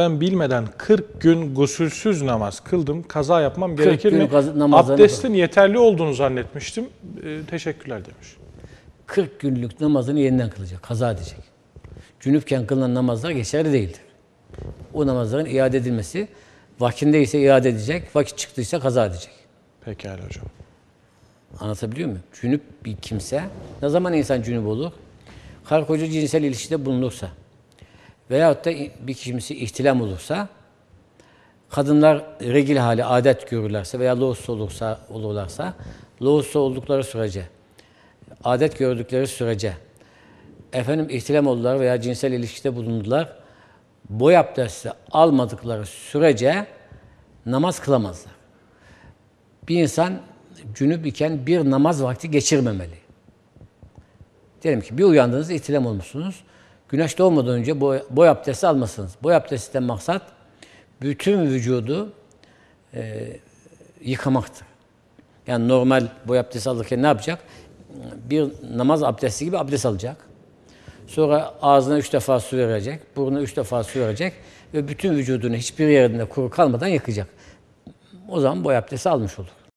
ben bilmeden 40 gün gusülsüz namaz kıldım. Kaza yapmam gerekir mi? namazlarını Abdestin yeterli olduğunu zannetmiştim. Ee, teşekkürler demiş. 40 günlük namazını yeniden kılacak, kaza edecek. Cünüpken kılınan namazlar geçerli değildir. O namazların iade edilmesi, vaktindeyse iade edecek, vakit çıktıysa kaza edecek. Pekala hocam. Anlatabiliyor muyum? Cünüp bir kimse, ne zaman insan cünüp olur? Karı koca cinsel ilişkide bulunursa veyahut da bir kimisi ihtilam olursa, kadınlar regil hali adet görürlerse veya lohusa olursa, olurlarsa, lohusa oldukları sürece, adet gördükleri sürece, efendim ihtilam oldular veya cinsel ilişkide bulundular, boy abdesti almadıkları sürece namaz kılamazlar. Bir insan cünüp iken bir namaz vakti geçirmemeli. Diyelim ki bir uyandınız, ihtilam olmuşsunuz. Güneş doğmadan önce boy, boy abdesti almasınız. Boy abdestten maksat bütün vücudu e, yıkamaktır. Yani normal boy abdesti alırken ne yapacak? Bir namaz abdesti gibi abdest alacak. Sonra ağzına üç defa su verecek, burnuna üç defa su verecek ve bütün vücudunu hiçbir yerinde kuru kalmadan yıkayacak. O zaman boy abdesti almış olur.